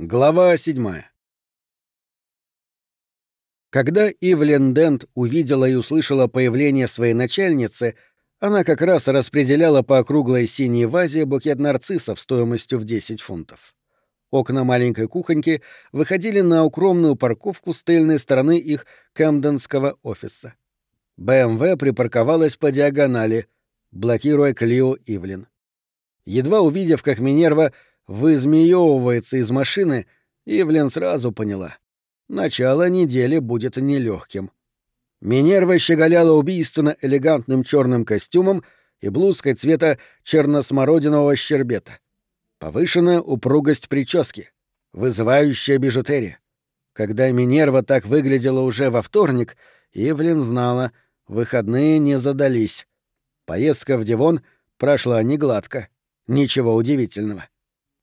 Глава 7 Когда Ивлен Дент увидела и услышала появление своей начальницы, она как раз распределяла по округлой синей вазе букет нарциссов стоимостью в 10 фунтов. Окна маленькой кухоньки выходили на укромную парковку с тыльной стороны их камденского офиса. БМВ припарковалась по диагонали, блокируя Клио Ивлин. Едва увидев, как Минерва вызмеевывается из машины, Ивлин сразу поняла. Начало недели будет нелегким. Минерва щеголяла убийственно элегантным черным костюмом и блузкой цвета черносмородинового щербета. Повышенная упругость прически, вызывающая бижутерия. Когда Минерва так выглядела уже во вторник, Ивлин знала, выходные не задались. Поездка в Дивон прошла негладко. Ничего удивительного.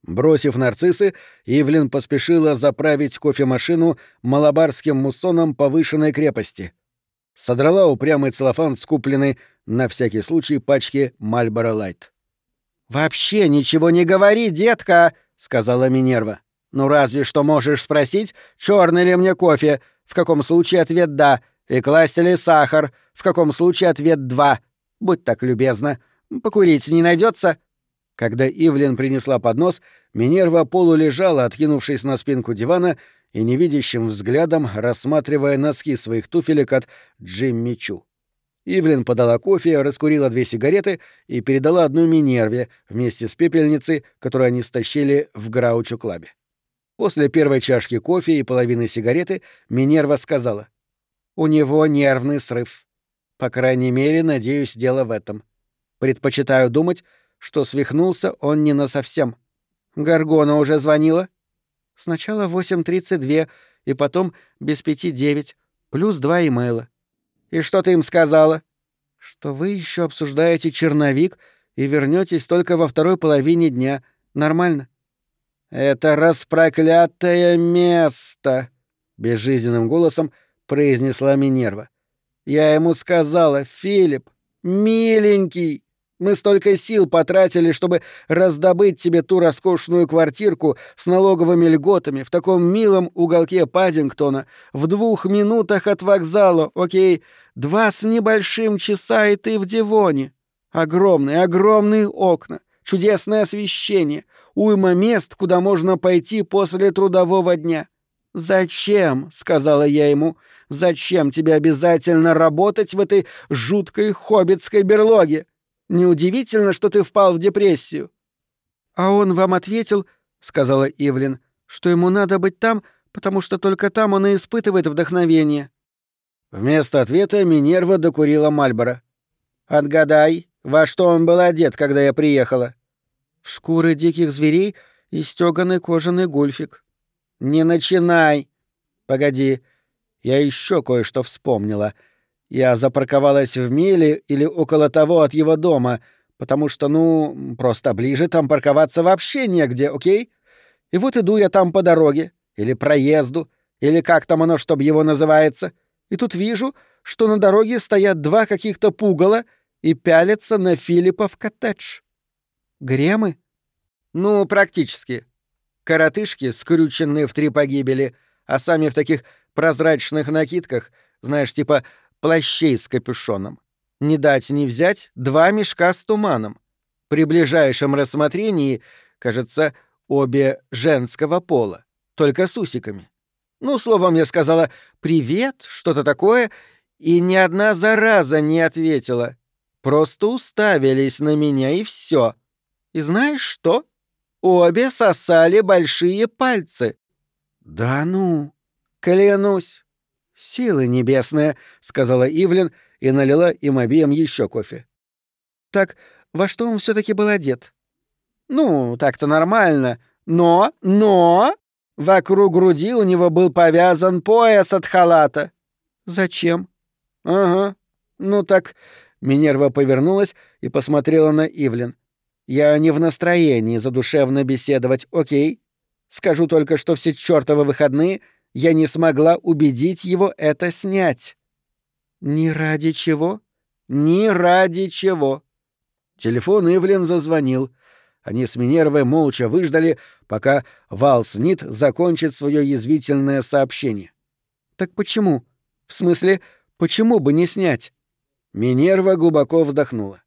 Бросив нарциссы, Ивлин поспешила заправить кофемашину малабарским муссоном повышенной крепости. Содрала упрямый целлофан с купленной на всякий случай пачки Мальборо Лайт. «Вообще ничего не говори, детка!» — сказала Минерва. «Ну разве что можешь спросить, черный ли мне кофе, в каком случае ответ «да», и класть ли сахар, в каком случае ответ «два». Будь так любезна. Покурить не найдется? Когда Ивлин принесла поднос, Минерва полулежала, откинувшись на спинку дивана и невидящим взглядом рассматривая носки своих туфелек от Джимми Чу. Ивлин подала кофе, раскурила две сигареты и передала одну Минерве вместе с пепельницей, которую они стащили в Граучу-клабе. После первой чашки кофе и половины сигареты Минерва сказала. «У него нервный срыв. По крайней мере, надеюсь, дело в этом. Предпочитаю думать, что свихнулся он не насовсем. Гаргона уже звонила? Сначала в 8.32, и потом без пяти девять, плюс два имейла. И что ты им сказала? Что вы еще обсуждаете черновик и вернетесь только во второй половине дня. Нормально? Это распроклятое место, безжизненным голосом произнесла Минерва. Я ему сказала, Филипп, миленький, мы столько сил потратили, чтобы раздобыть тебе ту роскошную квартирку с налоговыми льготами в таком милом уголке Паддингтона, в двух минутах от вокзала, окей? Два с небольшим часа, и ты в Дивоне. Огромные, огромные окна, чудесное освещение, уйма мест, куда можно пойти после трудового дня. «Зачем?» — сказала я ему. «Зачем тебе обязательно работать в этой жуткой хоббитской берлоге? Неудивительно, что ты впал в депрессию. А он вам ответил, сказала Ивлин, что ему надо быть там, потому что только там он и испытывает вдохновение. Вместо ответа Минерва докурила Мальборо. Отгадай, во что он был одет, когда я приехала? В шкуры диких зверей и стёганый кожаный гульфик. Не начинай. Погоди, я еще кое-что вспомнила. Я запарковалась в миле или около того от его дома, потому что, ну, просто ближе там парковаться вообще негде, окей? И вот иду я там по дороге, или проезду, или как там оно, чтоб его называется, и тут вижу, что на дороге стоят два каких-то пугала и пялятся на Филиппа в коттедж. Гремы? Ну, практически. Коротышки, скрюченные в три погибели, а сами в таких прозрачных накидках, знаешь, типа плащей с капюшоном. Не дать не взять два мешка с туманом. При ближайшем рассмотрении, кажется, обе женского пола, только с усиками. Ну, словом, я сказала «привет», что-то такое, и ни одна зараза не ответила. Просто уставились на меня, и все. И знаешь что? Обе сосали большие пальцы. Да ну, клянусь. «Силы небесные», — сказала Ивлин и налила им обеим еще кофе. «Так во что он все таки был одет?» «Ну, так-то нормально. Но, но...» Вокруг груди у него был повязан пояс от халата. «Зачем?» «Ага. Ну так...» Минерва повернулась и посмотрела на Ивлин. «Я не в настроении задушевно беседовать, окей? Скажу только, что все чёртовы выходные я не смогла убедить его это снять. Ни ради чего? Ни ради чего. Телефон Ивлин зазвонил. Они с Минервой молча выждали, пока Вал Снит закончит свое язвительное сообщение. «Так почему? В смысле, почему бы не снять?» Минерва глубоко вдохнула.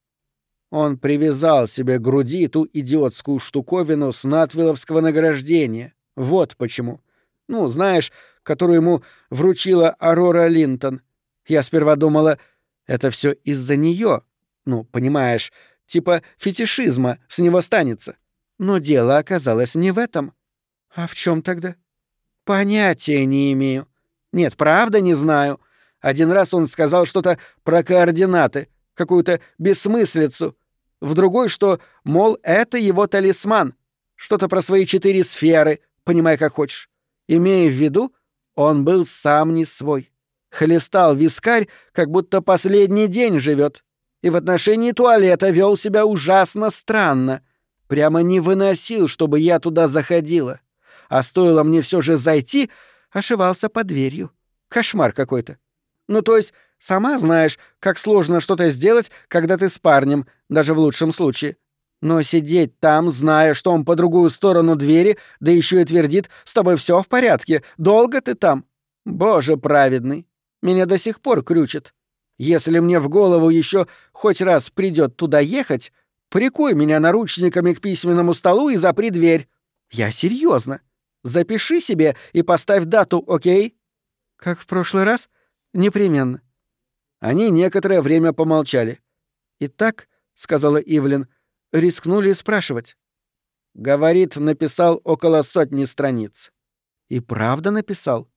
Он привязал себе к груди ту идиотскую штуковину с натвиловского награждения. Вот почему. Ну, знаешь, которую ему вручила Арора Линтон. Я сперва думала, это все из-за нее. Ну, понимаешь, типа фетишизма с него станется. Но дело оказалось не в этом. А в чем тогда? Понятия не имею. Нет, правда не знаю. Один раз он сказал что-то про координаты, какую-то бессмыслицу. В другой, что, мол, это его талисман. Что-то про свои четыре сферы, понимай как хочешь. Имея в виду, он был сам не свой. Хлестал вискарь, как будто последний день живет. И в отношении туалета вел себя ужасно странно. Прямо не выносил, чтобы я туда заходила. А стоило мне все же зайти, ошивался под дверью. Кошмар какой-то. Ну, то есть, сама знаешь, как сложно что-то сделать, когда ты с парнем, даже в лучшем случае. Но сидеть там, зная, что он по другую сторону двери, да еще и твердит, с тобой все в порядке, долго ты там? Боже праведный, меня до сих пор крючит. Если мне в голову еще хоть раз придет туда ехать, прикуй меня наручниками к письменному столу и запри дверь. Я серьезно. Запиши себе и поставь дату, окей? Как в прошлый раз? Непременно. Они некоторое время помолчали. «Итак», — сказала Ивлин, — рискнули спрашивать. Говорит, написал около сотни страниц. И правда написал?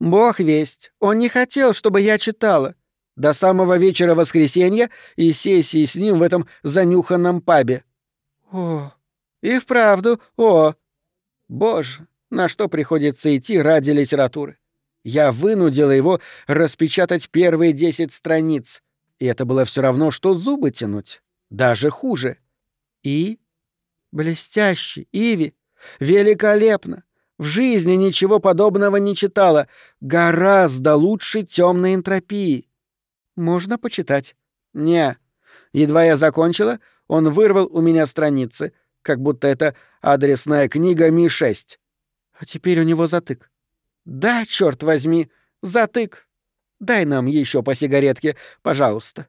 Бог весть, он не хотел, чтобы я читала. До самого вечера воскресенья и сессии с ним в этом занюханном пабе. О, и вправду, о. Боже, на что приходится идти ради литературы. Я вынудила его распечатать первые десять страниц, и это было все равно, что зубы тянуть. Даже хуже. И? Блестяще, Иви. Великолепно. В жизни ничего подобного не читала. Гораздо лучше темной энтропии. Можно почитать. Не. Едва я закончила, он вырвал у меня страницы, как будто это адресная книга Ми-6. А теперь у него затык. Да, черт возьми, затык. Дай нам еще по сигаретке, пожалуйста.